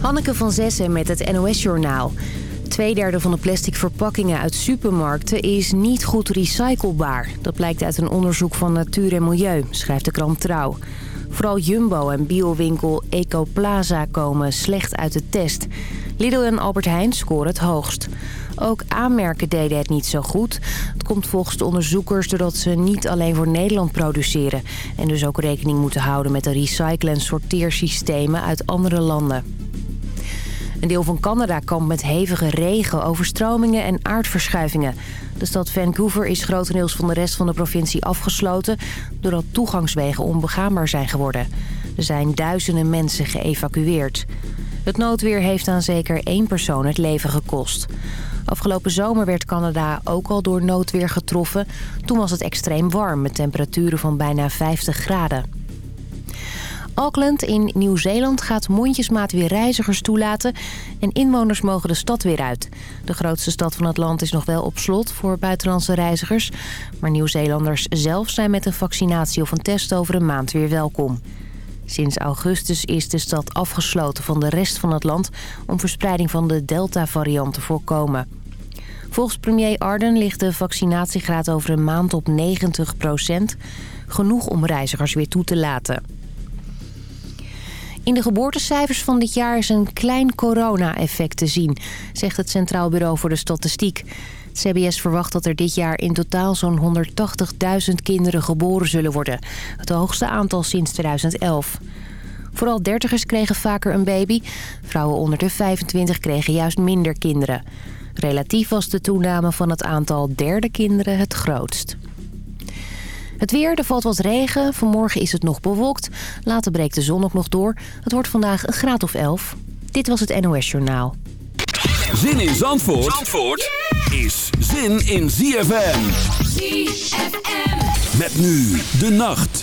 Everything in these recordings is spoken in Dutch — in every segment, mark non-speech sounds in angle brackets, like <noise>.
Hanneke van Zessen met het NOS-journaal. Tweederde van de plastic verpakkingen uit supermarkten is niet goed recyclebaar. Dat blijkt uit een onderzoek van Natuur en Milieu, schrijft de krant Trouw. Vooral Jumbo en biowinkel Ecoplaza komen slecht uit de test. Lidl en Albert Heijn scoren het hoogst. Ook aanmerken deden het niet zo goed. Het komt volgens de onderzoekers doordat ze niet alleen voor Nederland produceren... en dus ook rekening moeten houden met de recycle- en sorteersystemen uit andere landen. Een deel van Canada kampt met hevige regen, overstromingen en aardverschuivingen. De stad Vancouver is grotendeels van de rest van de provincie afgesloten... doordat toegangswegen onbegaanbaar zijn geworden. Er zijn duizenden mensen geëvacueerd. Het noodweer heeft aan zeker één persoon het leven gekost. Afgelopen zomer werd Canada ook al door noodweer getroffen. Toen was het extreem warm met temperaturen van bijna 50 graden. Auckland in Nieuw-Zeeland gaat mondjesmaat weer reizigers toelaten... en inwoners mogen de stad weer uit. De grootste stad van het land is nog wel op slot voor buitenlandse reizigers... maar Nieuw-Zeelanders zelf zijn met een vaccinatie of een test over een maand weer welkom. Sinds augustus is de stad afgesloten van de rest van het land... om verspreiding van de Delta-variant te voorkomen. Volgens premier Arden ligt de vaccinatiegraad over een maand op 90% Genoeg om reizigers weer toe te laten. In de geboortecijfers van dit jaar is een klein corona-effect te zien, zegt het Centraal Bureau voor de Statistiek. Het CBS verwacht dat er dit jaar in totaal zo'n 180.000 kinderen geboren zullen worden. Het hoogste aantal sinds 2011. Vooral dertigers kregen vaker een baby. Vrouwen onder de 25 kregen juist minder kinderen. Relatief was de toename van het aantal derde kinderen het grootst. Het weer, er valt wat regen. Vanmorgen is het nog bewolkt. Later breekt de zon ook nog door. Het wordt vandaag een graad of 11. Dit was het NOS Journaal. Zin in Zandvoort, Zandvoort is zin in ZFM. ZFM. Met nu de nacht.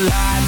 light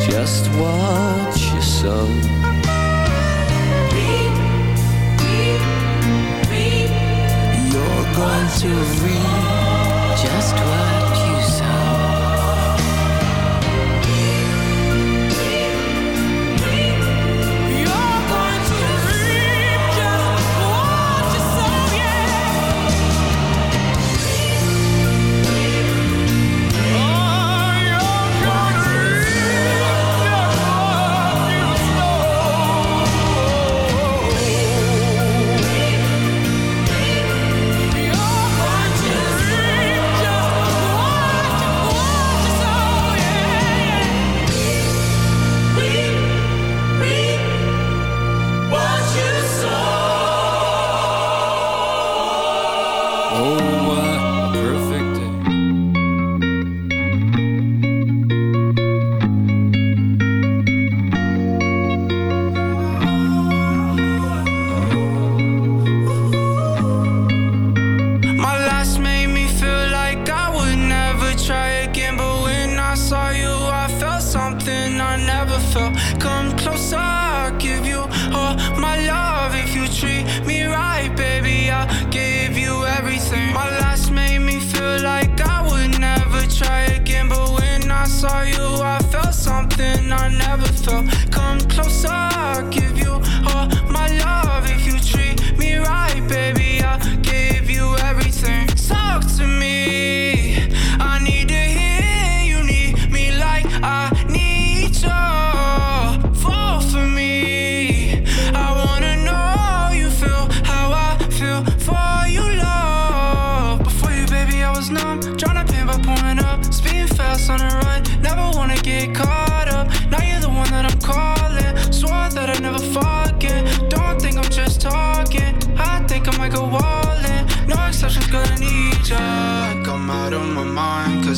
just what you going to read. Just what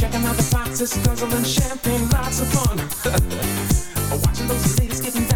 Checking out the boxes, guzzling champagne, lots of fun. <laughs> Watching those ladies getting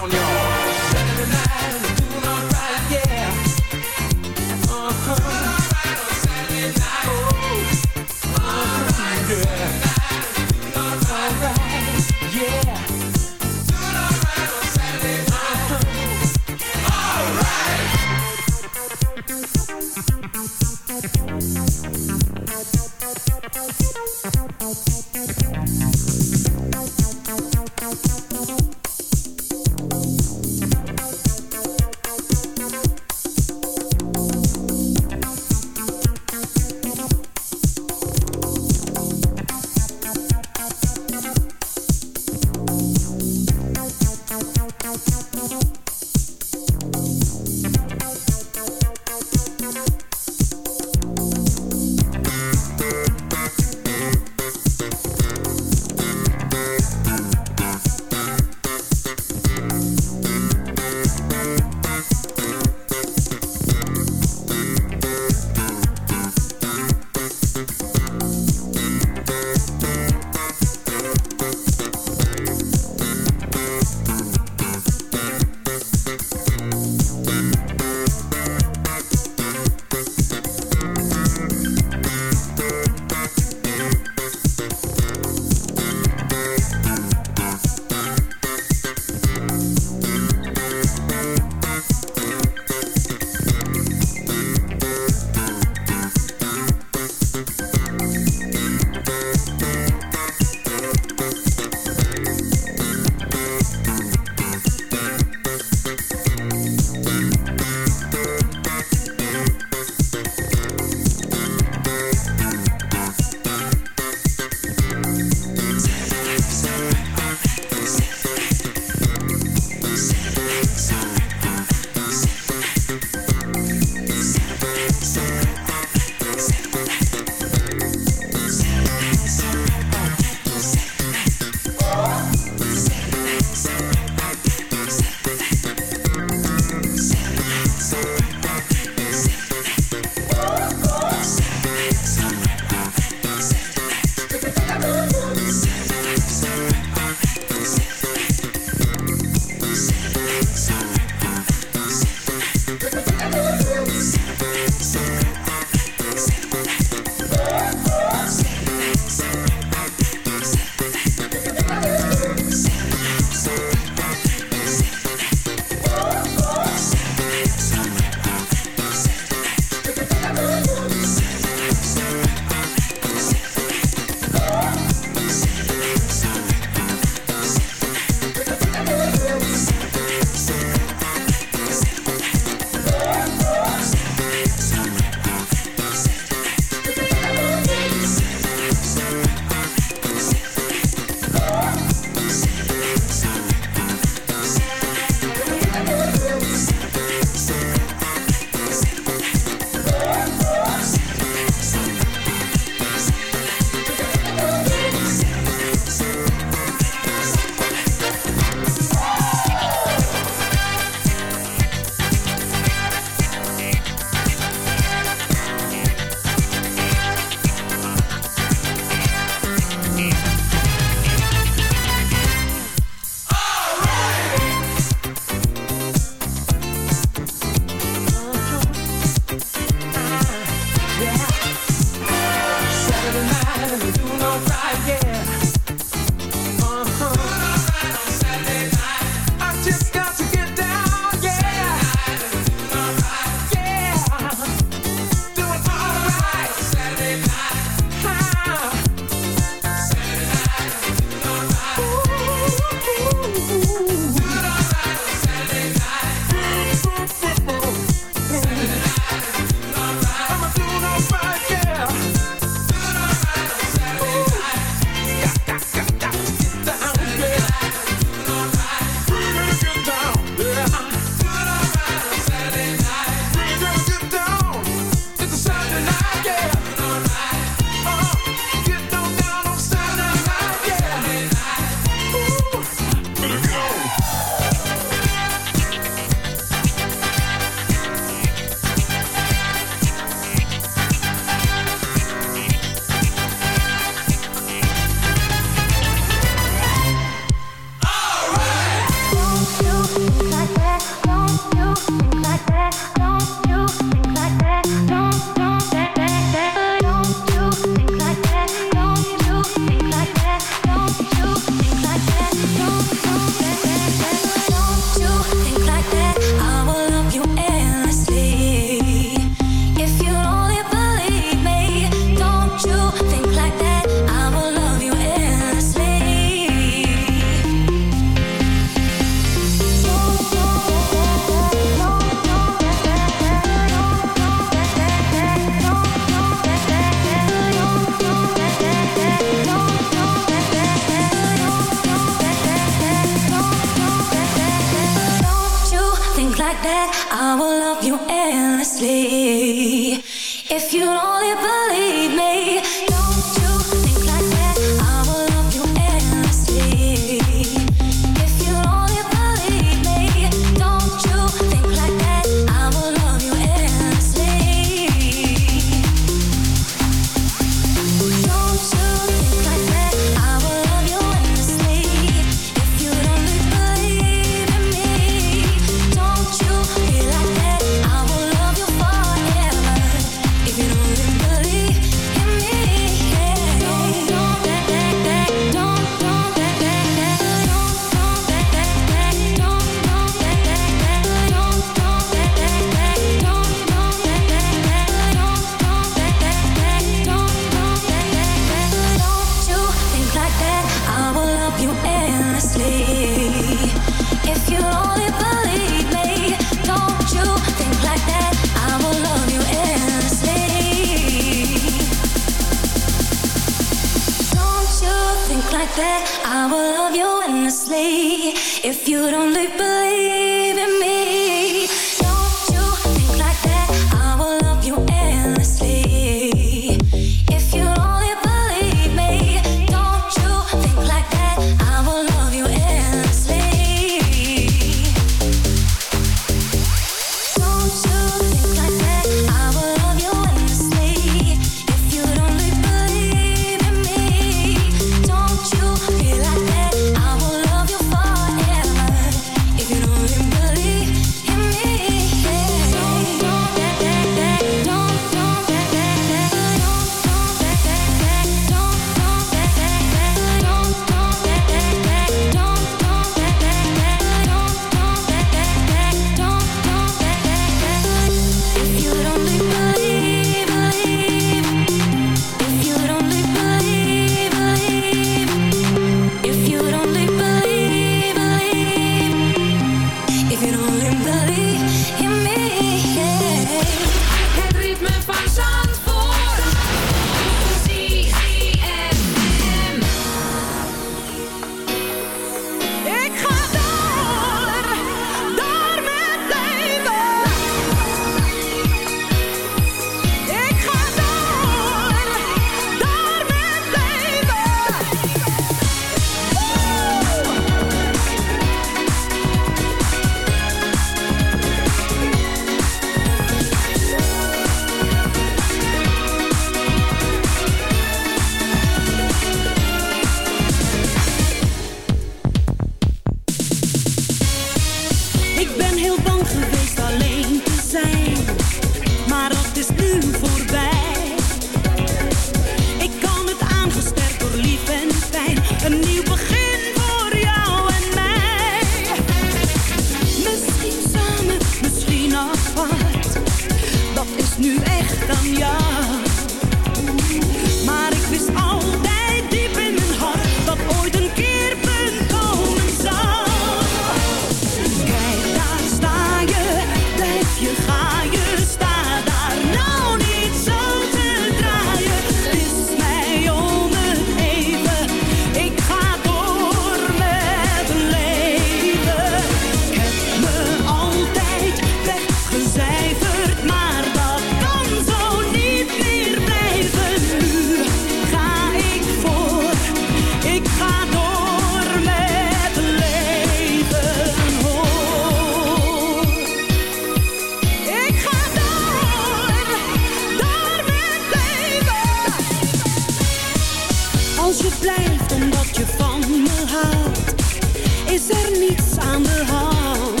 niets aan de hand.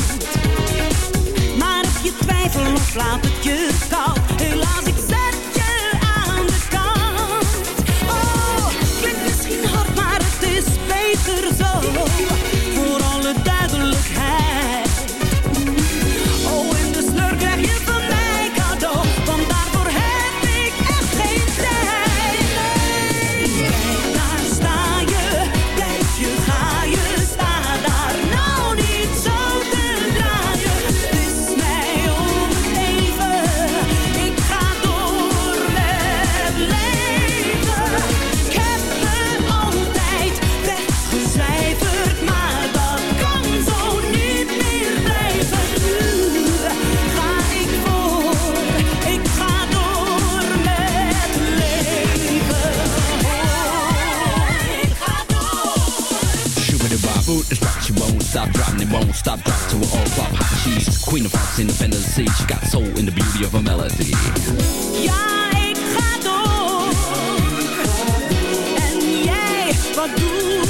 Maar als je twijfel of laat het je koud? Stop dropping, it won't stop drop to her all flop hot. She's queen of hearts, independency. She got soul in the beauty of her melody. Ja, ik ga door. En jij, wat doe